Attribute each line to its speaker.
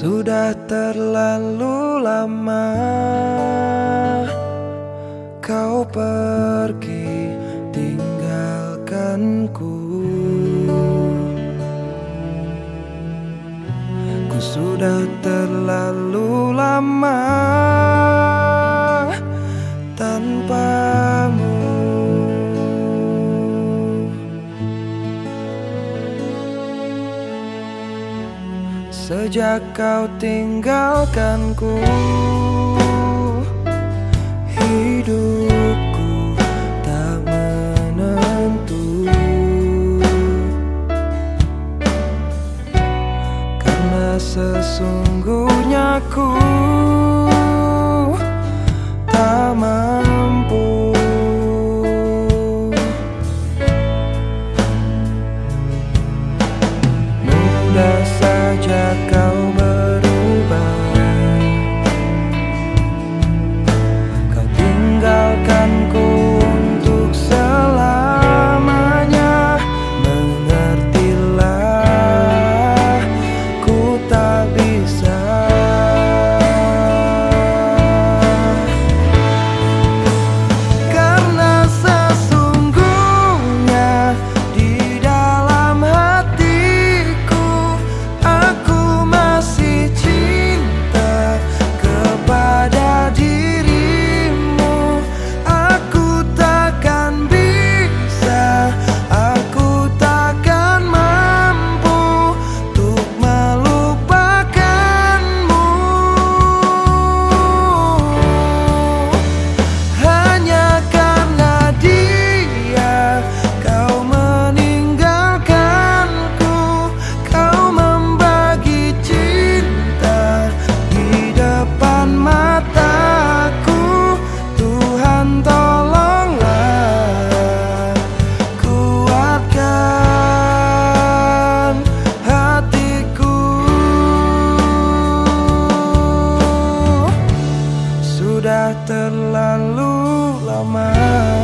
Speaker 1: Sudah terlalu lama Kau pergi tinggalkanku. Ku sudah terlalu lama Sejak kau tinggalkanku Hidupku tak menentu. Karena sesungguhnya ku terlalu lama.